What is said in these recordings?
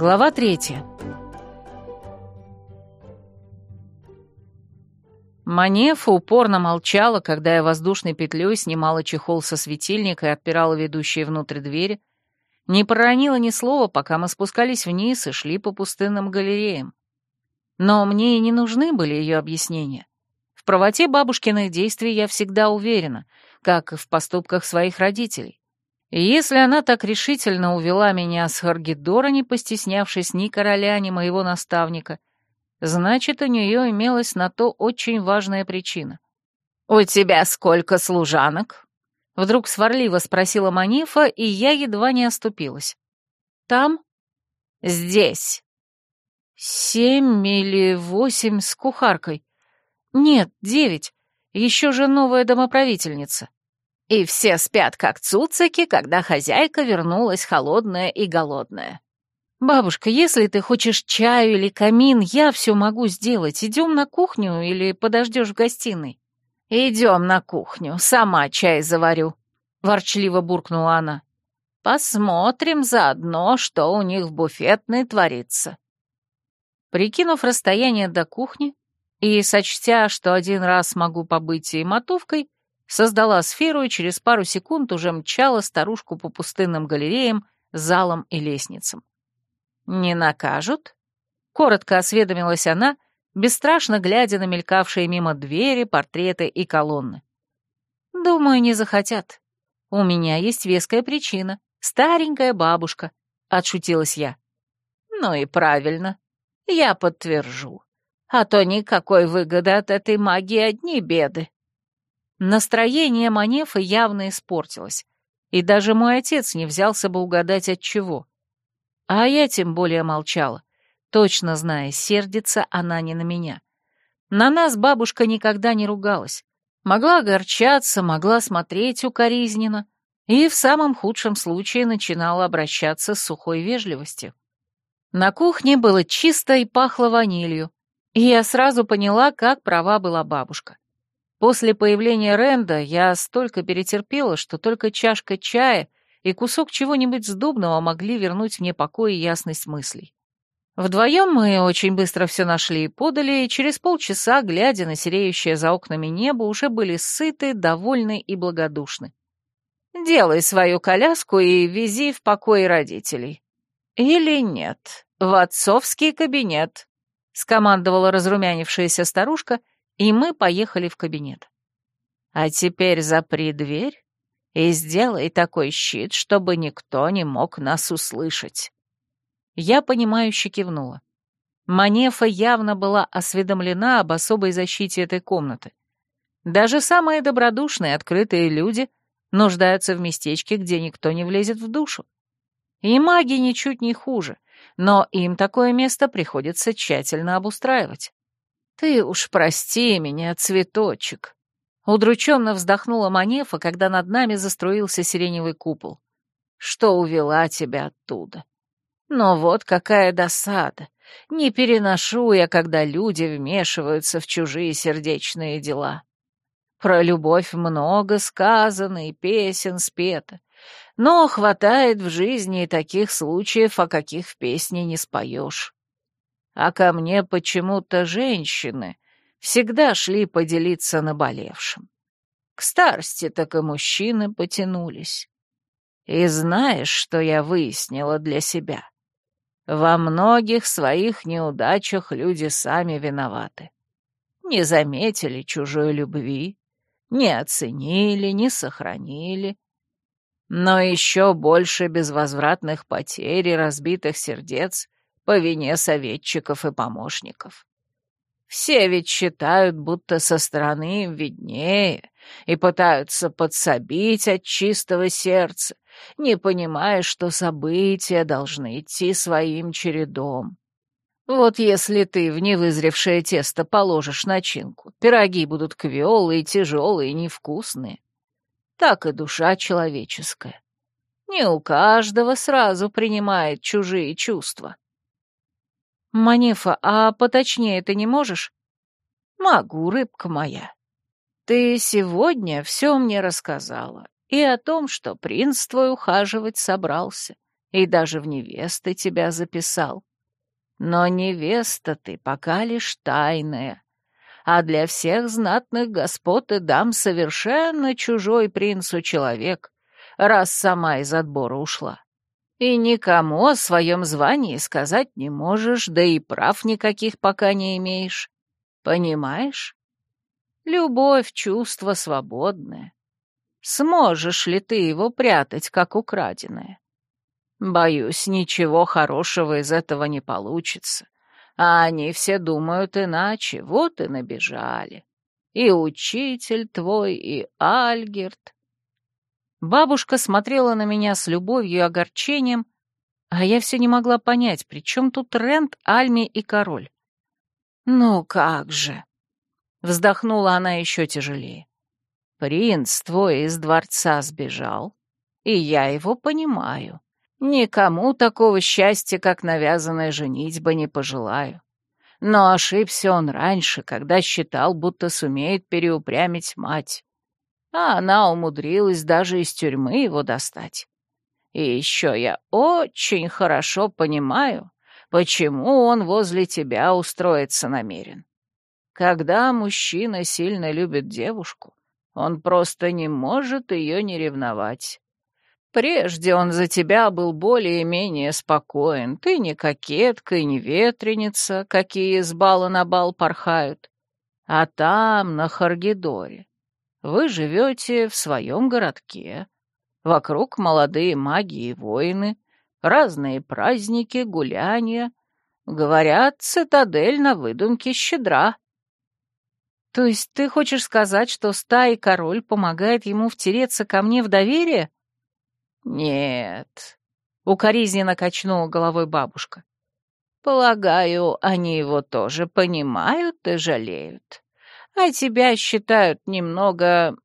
Глава третья. Манефа упорно молчала, когда я воздушной петлей снимала чехол со светильника и отпирала ведущие внутрь двери, не проронила ни слова, пока мы спускались вниз и шли по пустынным галереям. Но мне и не нужны были ее объяснения. В правоте бабушкиных действий я всегда уверена, как и в поступках своих родителей. И если она так решительно увела меня с Харгидора, не постеснявшись ни короля, ни моего наставника, значит, у нее имелась на то очень важная причина. «У тебя сколько служанок?» Вдруг сварливо спросила Манифа, и я едва не оступилась. «Там?» «Здесь». «Семь или восемь с кухаркой?» «Нет, девять. Еще же новая домоправительница» и все спят как цуцики, когда хозяйка вернулась холодная и голодная. «Бабушка, если ты хочешь чаю или камин, я все могу сделать. Идем на кухню или подождешь в гостиной?» «Идем на кухню, сама чай заварю», — ворчливо буркнула она. «Посмотрим заодно, что у них в буфетной творится». Прикинув расстояние до кухни и сочтя, что один раз могу побыть и мотовкой, создала сферу и через пару секунд уже мчала старушку по пустынным галереям, залам и лестницам. «Не накажут?» — коротко осведомилась она, бесстрашно глядя на мелькавшие мимо двери, портреты и колонны. «Думаю, не захотят. У меня есть веская причина. Старенькая бабушка», — отшутилась я. «Ну и правильно. Я подтвержу. А то никакой выгоды от этой магии одни беды», Настроение Манефа явно испортилось, и даже мой отец не взялся бы угадать от чего. А я тем более молчала, точно зная, сердится она не на меня. На нас бабушка никогда не ругалась. Могла огорчаться, могла смотреть укоризненно и в самом худшем случае начинала обращаться с сухой вежливостью. На кухне было чисто и пахло ванилью, и я сразу поняла, как права была бабушка. После появления Ренда я столько перетерпела, что только чашка чая и кусок чего-нибудь сдобного могли вернуть мне покой и ясность мыслей. Вдвоем мы очень быстро все нашли и подали, и через полчаса, глядя на сереющее за окнами небо, уже были сыты, довольны и благодушны. «Делай свою коляску и вези в покой родителей». «Или нет, в отцовский кабинет», — скомандовала разрумянившаяся старушка — и мы поехали в кабинет. «А теперь запри дверь и сделай такой щит, чтобы никто не мог нас услышать». Я понимающе кивнула. Манефа явно была осведомлена об особой защите этой комнаты. Даже самые добродушные, открытые люди нуждаются в местечке, где никто не влезет в душу. И маги ничуть не хуже, но им такое место приходится тщательно обустраивать. «Ты уж прости меня, цветочек!» Удрученно вздохнула Манефа, когда над нами заструился сиреневый купол. «Что увела тебя оттуда?» «Но вот какая досада! Не переношу я, когда люди вмешиваются в чужие сердечные дела. Про любовь много сказано и песен спето, но хватает в жизни и таких случаев, о каких в песне не споешь а ко мне почему-то женщины всегда шли поделиться наболевшим. К старости так и мужчины потянулись. И знаешь, что я выяснила для себя? Во многих своих неудачах люди сами виноваты. Не заметили чужой любви, не оценили, не сохранили. Но еще больше безвозвратных потерь и разбитых сердец — по вине советчиков и помощников. Все ведь считают, будто со стороны им виднее, и пытаются подсобить от чистого сердца, не понимая, что события должны идти своим чередом. Вот если ты в невызревшее тесто положишь начинку, пироги будут квелые, тяжелые, и невкусные. Так и душа человеческая. Не у каждого сразу принимает чужие чувства. «Манефа, а поточнее ты не можешь?» «Могу, рыбка моя. Ты сегодня все мне рассказала, и о том, что принц твой ухаживать собрался, и даже в невесты тебя записал. Но невеста ты пока лишь тайная, а для всех знатных господ и дам совершенно чужой принцу человек, раз сама из отбора ушла. И никому о своем звании сказать не можешь, да и прав никаких пока не имеешь. Понимаешь? Любовь — чувство свободное. Сможешь ли ты его прятать, как украденное? Боюсь, ничего хорошего из этого не получится. А они все думают иначе, вот и набежали. И учитель твой, и Альгерт. Бабушка смотрела на меня с любовью и огорчением, а я все не могла понять, при чем тут Рент, Альми и король. «Ну как же!» — вздохнула она еще тяжелее. «Принц твой из дворца сбежал, и я его понимаю. Никому такого счастья, как навязанная женитьба, не пожелаю. Но ошибся он раньше, когда считал, будто сумеет переупрямить мать а она умудрилась даже из тюрьмы его достать. И еще я очень хорошо понимаю, почему он возле тебя устроиться намерен. Когда мужчина сильно любит девушку, он просто не может ее не ревновать. Прежде он за тебя был более-менее спокоен. Ты не кокетка и не ветреница, какие с бала на бал порхают. А там, на Харгидоре, вы живете в своем городке. Вокруг молодые маги и воины, разные праздники, гуляния. Говорят, цитадель на выдумке щедра. То есть ты хочешь сказать, что стаи король помогает ему втереться ко мне в доверие? Нет, — укоризненно качнула головой бабушка. Полагаю, они его тоже понимают и жалеют а тебя считают немного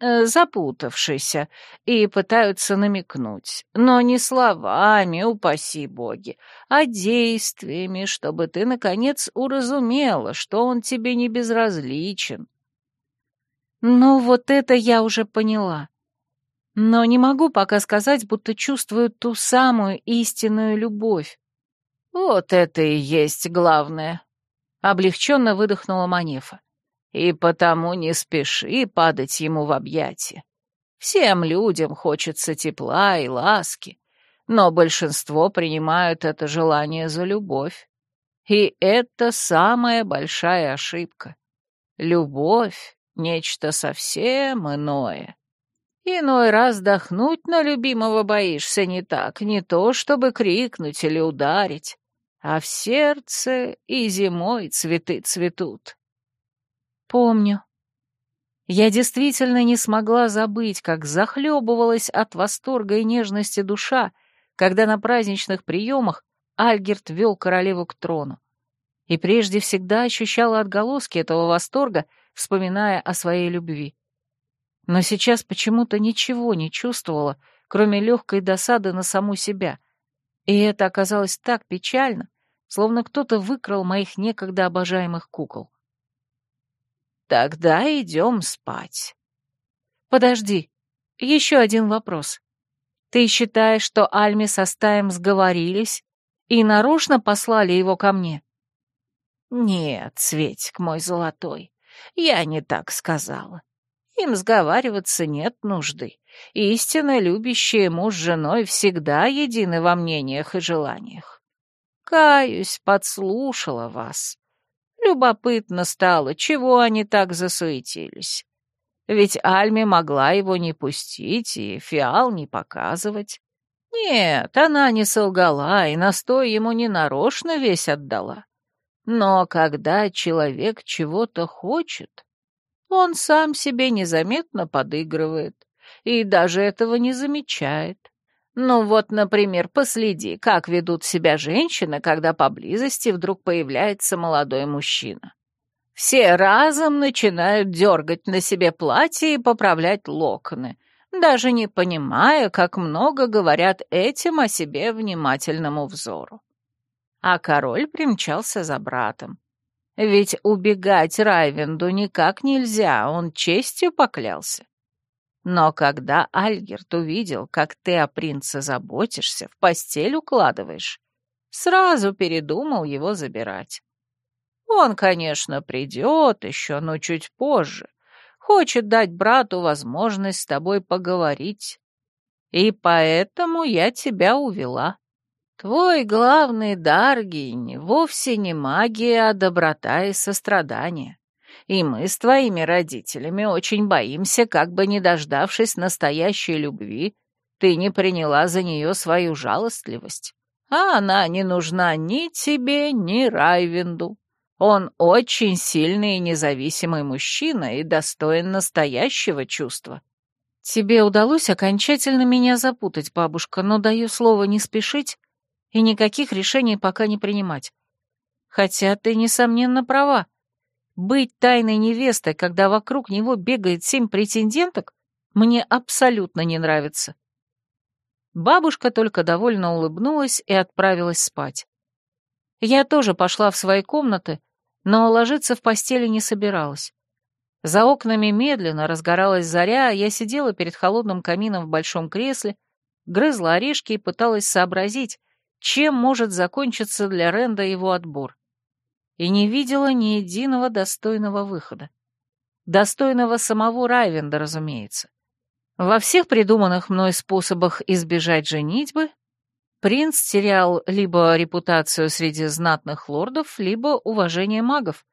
э, запутавшейся и пытаются намекнуть, но не словами, упаси боги, а действиями, чтобы ты, наконец, уразумела, что он тебе не безразличен. Ну, вот это я уже поняла. Но не могу пока сказать, будто чувствую ту самую истинную любовь. Вот это и есть главное. Облегченно выдохнула Манефа. И потому не спеши падать ему в объятия. Всем людям хочется тепла и ласки, но большинство принимают это желание за любовь. И это самая большая ошибка. Любовь — нечто совсем иное. Иной раз вдохнуть на любимого боишься не так, не то чтобы крикнуть или ударить, а в сердце и зимой цветы цветут. «Помню». Я действительно не смогла забыть, как захлебывалась от восторга и нежности душа, когда на праздничных приемах Альгерт вел королеву к трону. И прежде всегда ощущала отголоски этого восторга, вспоминая о своей любви. Но сейчас почему-то ничего не чувствовала, кроме легкой досады на саму себя. И это оказалось так печально, словно кто-то выкрал моих некогда обожаемых кукол. Тогда идем спать. Подожди, еще один вопрос. Ты считаешь, что Альми со стаем сговорились и нарочно послали его ко мне? Нет, Светик мой золотой, я не так сказала. Им сговариваться нет нужды. Истинно любящие муж с женой всегда едины во мнениях и желаниях. Каюсь, подслушала вас. Любопытно стало, чего они так засуетились. Ведь Альми могла его не пустить и фиал не показывать. Нет, она не солгала и настой ему ненарочно весь отдала. Но когда человек чего-то хочет, он сам себе незаметно подыгрывает и даже этого не замечает. Ну вот, например, последи, как ведут себя женщины, когда поблизости вдруг появляется молодой мужчина. Все разом начинают дергать на себе платье и поправлять локоны, даже не понимая, как много говорят этим о себе внимательному взору. А король примчался за братом. Ведь убегать Райвенду никак нельзя, он честью поклялся. Но когда Альгерт увидел, как ты о принце заботишься, в постель укладываешь, сразу передумал его забирать. Он, конечно, придет еще, но чуть позже. Хочет дать брату возможность с тобой поговорить. И поэтому я тебя увела. Твой главный дар, Гинни, вовсе не магия, а доброта и сострадание и мы с твоими родителями очень боимся, как бы не дождавшись настоящей любви, ты не приняла за нее свою жалостливость. А она не нужна ни тебе, ни Райвинду. Он очень сильный и независимый мужчина и достоин настоящего чувства. Тебе удалось окончательно меня запутать, бабушка, но даю слово не спешить и никаких решений пока не принимать. Хотя ты, несомненно, права. Быть тайной невестой, когда вокруг него бегает семь претенденток, мне абсолютно не нравится. Бабушка только довольно улыбнулась и отправилась спать. Я тоже пошла в свои комнаты, но ложиться в постели не собиралась. За окнами медленно разгоралась заря, а я сидела перед холодным камином в большом кресле, грызла орешки и пыталась сообразить, чем может закончиться для Ренда его отбор и не видела ни единого достойного выхода. Достойного самого Райвенда, разумеется. Во всех придуманных мной способах избежать женитьбы принц терял либо репутацию среди знатных лордов, либо уважение магов,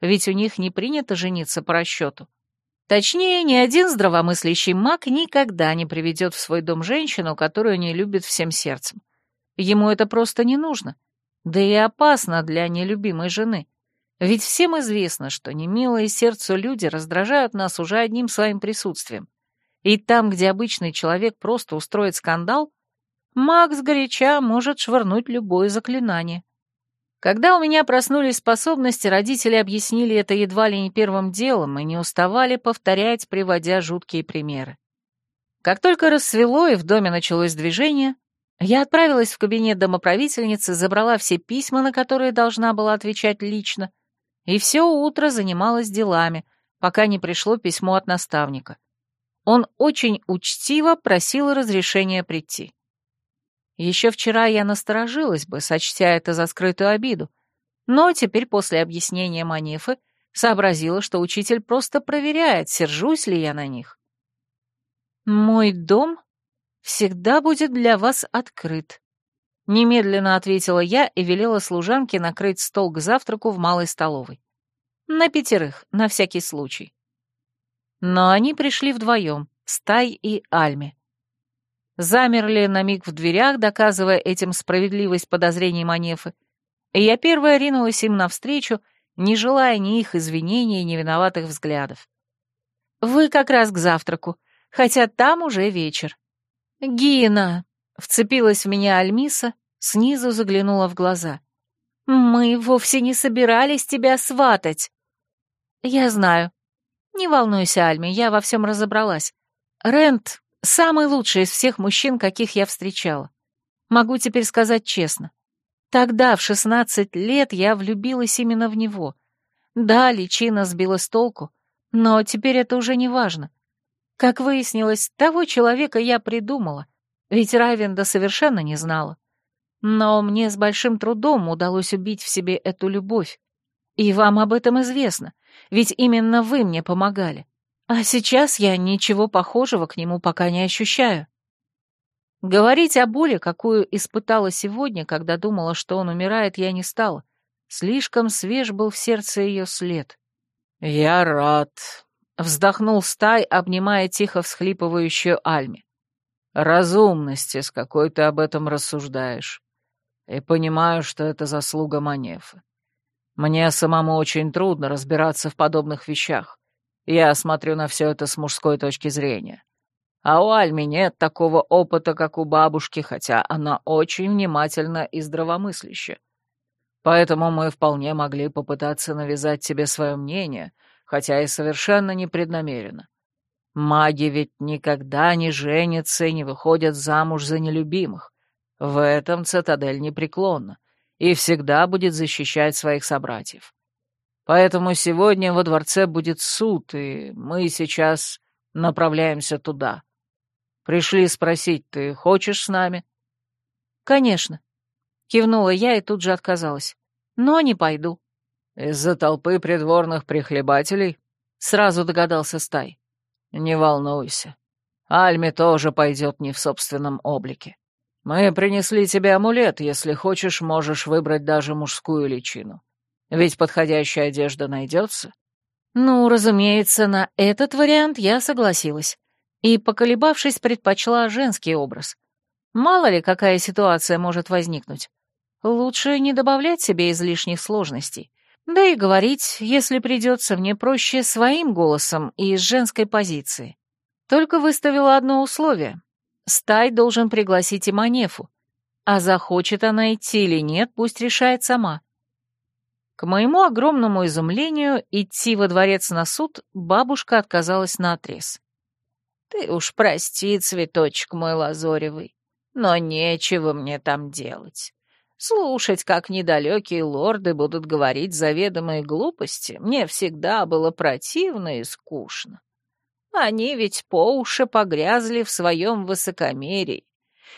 ведь у них не принято жениться по расчету. Точнее, ни один здравомыслящий маг никогда не приведет в свой дом женщину, которую не любит всем сердцем. Ему это просто не нужно. — да и опасно для нелюбимой жены. Ведь всем известно, что немилые сердцу люди раздражают нас уже одним своим присутствием. И там, где обычный человек просто устроит скандал, Макс сгоряча может швырнуть любое заклинание. Когда у меня проснулись способности, родители объяснили это едва ли не первым делом и не уставали повторять, приводя жуткие примеры. Как только рассвело и в доме началось движение, я отправилась в кабинет домоправительницы, забрала все письма, на которые должна была отвечать лично, и все утро занималась делами, пока не пришло письмо от наставника. Он очень учтиво просил разрешения прийти. Еще вчера я насторожилась бы, сочтя это за скрытую обиду, но теперь после объяснения Манифы сообразила, что учитель просто проверяет, сержусь ли я на них. Мой дом всегда будет для вас открыт». Немедленно ответила я и велела служанке накрыть стол к завтраку в малой столовой. На пятерых, на всякий случай. Но они пришли вдвоем, Стай и Альме. Замерли на миг в дверях, доказывая этим справедливость подозрений Манефы, и я первая ринулась им навстречу, не желая ни их извинений, ни виноватых взглядов. «Вы как раз к завтраку, хотя там уже вечер», «Гина!» — вцепилась в меня Альмиса, снизу заглянула в глаза. «Мы вовсе не собирались тебя сватать!» «Я знаю. Не волнуйся, Альми, я во всем разобралась. Рент — самый лучший из всех мужчин, каких я встречала. Могу теперь сказать честно. Тогда, в шестнадцать лет, я влюбилась именно в него. Да, личина сбила с толку, но теперь это уже не важно. Как выяснилось, того человека я придумала, ведь Райвенда совершенно не знала. Но мне с большим трудом удалось убить в себе эту любовь. И вам об этом известно, ведь именно вы мне помогали. А сейчас я ничего похожего к нему пока не ощущаю. Говорить о боли, какую испытала сегодня, когда думала, что он умирает, я не стала. Слишком свеж был в сердце ее след. «Я рад», Вздохнул стай, обнимая тихо всхлипывающую Альми. «Разумности, с какой ты об этом рассуждаешь. И понимаю, что это заслуга Манефа. Мне самому очень трудно разбираться в подобных вещах. Я смотрю на все это с мужской точки зрения. А у Альми нет такого опыта, как у бабушки, хотя она очень внимательна и здравомыслящая. Поэтому мы вполне могли попытаться навязать тебе свое мнение — хотя и совершенно непреднамеренно. Маги ведь никогда не женятся и не выходят замуж за нелюбимых. В этом цитадель непреклонна и всегда будет защищать своих собратьев. Поэтому сегодня во дворце будет суд, и мы сейчас направляемся туда. Пришли спросить, ты хочешь с нами? Конечно. Кивнула я и тут же отказалась. Но не пойду. «Из-за толпы придворных прихлебателей?» — сразу догадался Стай. «Не волнуйся. Альме тоже пойдет не в собственном облике. Мы принесли тебе амулет, если хочешь, можешь выбрать даже мужскую личину. Ведь подходящая одежда найдется». Ну, разумеется, на этот вариант я согласилась. И, поколебавшись, предпочла женский образ. Мало ли, какая ситуация может возникнуть. Лучше не добавлять себе излишних сложностей. Да и говорить, если придется, мне проще своим голосом и с женской позиции. Только выставила одно условие. Стай должен пригласить и Манефу. А захочет она идти или нет, пусть решает сама. К моему огромному изумлению, идти во дворец на суд бабушка отказалась наотрез. «Ты уж прости, цветочек мой лазоревый, но нечего мне там делать. Слушать, как недалекие лорды будут говорить заведомые глупости, мне всегда было противно и скучно. Они ведь по уши погрязли в своем высокомерии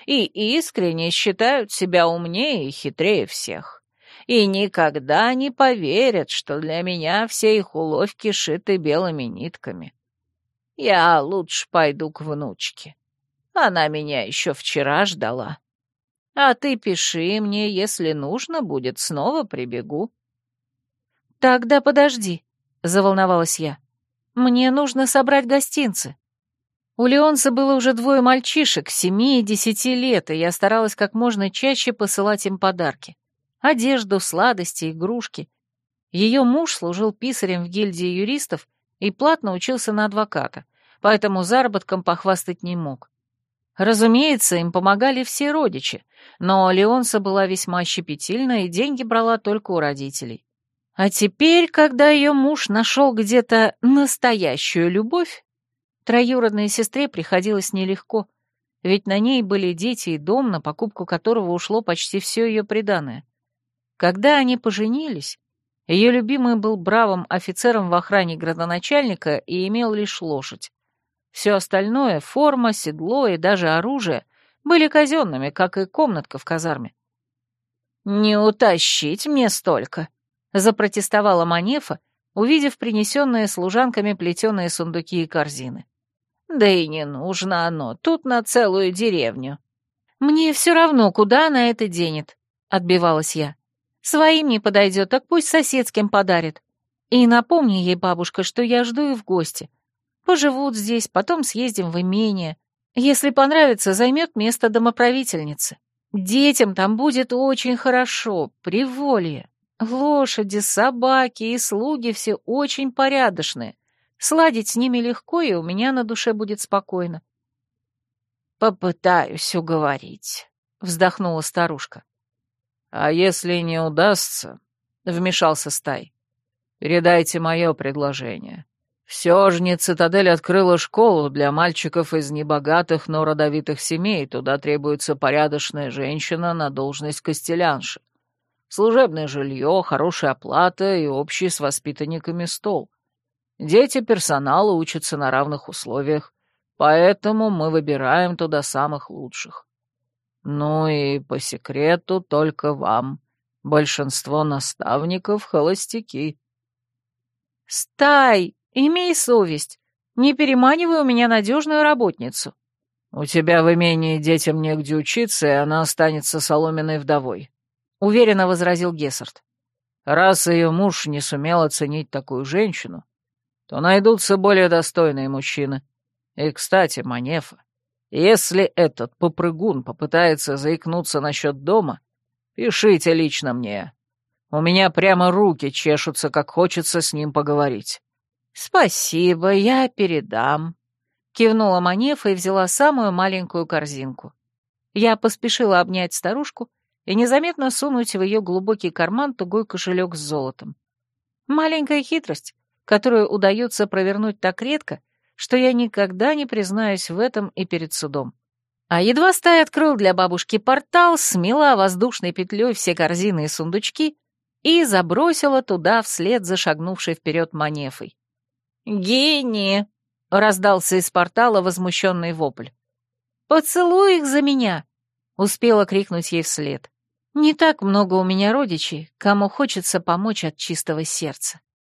и искренне считают себя умнее и хитрее всех. И никогда не поверят, что для меня все их уловки шиты белыми нитками. Я лучше пойду к внучке. Она меня еще вчера ждала. А ты пиши мне, если нужно будет, снова прибегу». «Тогда подожди», — заволновалась я. «Мне нужно собрать гостинцы». У Леонса было уже двое мальчишек, семи и десяти лет, и я старалась как можно чаще посылать им подарки. Одежду, сладости, игрушки. Ее муж служил писарем в гильдии юристов и платно учился на адвоката, поэтому заработком похвастать не мог. Разумеется, им помогали все родичи, но Леонса была весьма щепетильна и деньги брала только у родителей. А теперь, когда ее муж нашел где-то настоящую любовь, троюродной сестре приходилось нелегко, ведь на ней были дети и дом, на покупку которого ушло почти все ее приданное. Когда они поженились, ее любимый был бравым офицером в охране градоначальника и имел лишь лошадь. Все остальное — форма, седло и даже оружие — были казенными, как и комнатка в казарме. «Не утащить мне столько!» — запротестовала Манефа, увидев принесенные служанками плетеные сундуки и корзины. «Да и не нужно оно, тут на целую деревню». «Мне все равно, куда она это денет», — отбивалась я. «Своим не подойдет, так пусть соседским подарит. И напомни ей, бабушка, что я жду и в гости. Поживут здесь, потом съездим в имение. Если понравится, займет место домоправительницы. Детям там будет очень хорошо, приволье. Лошади, собаки и слуги все очень порядочные. Сладить с ними легко, и у меня на душе будет спокойно. «Попытаюсь уговорить», — вздохнула старушка. «А если не удастся?» — вмешался Стай. «Передайте мое предложение. Все же не цитадель открыла школу для мальчиков из небогатых, но родовитых семей. Туда требуется порядочная женщина на должность костелянши. Служебное жилье, хорошая оплата и общий с воспитанниками стол. Дети персонала учатся на равных условиях, поэтому мы выбираем туда самых лучших. Ну и по секрету только вам. Большинство наставников — холостяки. «Стай!» Имей совесть. Не переманивай у меня надежную работницу. У тебя в имении детям негде учиться, и она останется соломенной вдовой, — уверенно возразил Гессард. Раз ее муж не сумел оценить такую женщину, то найдутся более достойные мужчины. И, кстати, Манефа, если этот попрыгун попытается заикнуться насчет дома, пишите лично мне. У меня прямо руки чешутся, как хочется с ним поговорить. «Спасибо, я передам», — кивнула Манефа и взяла самую маленькую корзинку. Я поспешила обнять старушку и незаметно сунуть в ее глубокий карман тугой кошелек с золотом. Маленькая хитрость, которую удается провернуть так редко, что я никогда не признаюсь в этом и перед судом. А едва стая открыл для бабушки портал, смела воздушной петлей все корзины и сундучки и забросила туда вслед за шагнувшей вперед манефой. «Гении!» — раздался из портала возмущенный вопль. «Поцелуй их за меня!» — успела крикнуть ей вслед. «Не так много у меня родичей, кому хочется помочь от чистого сердца».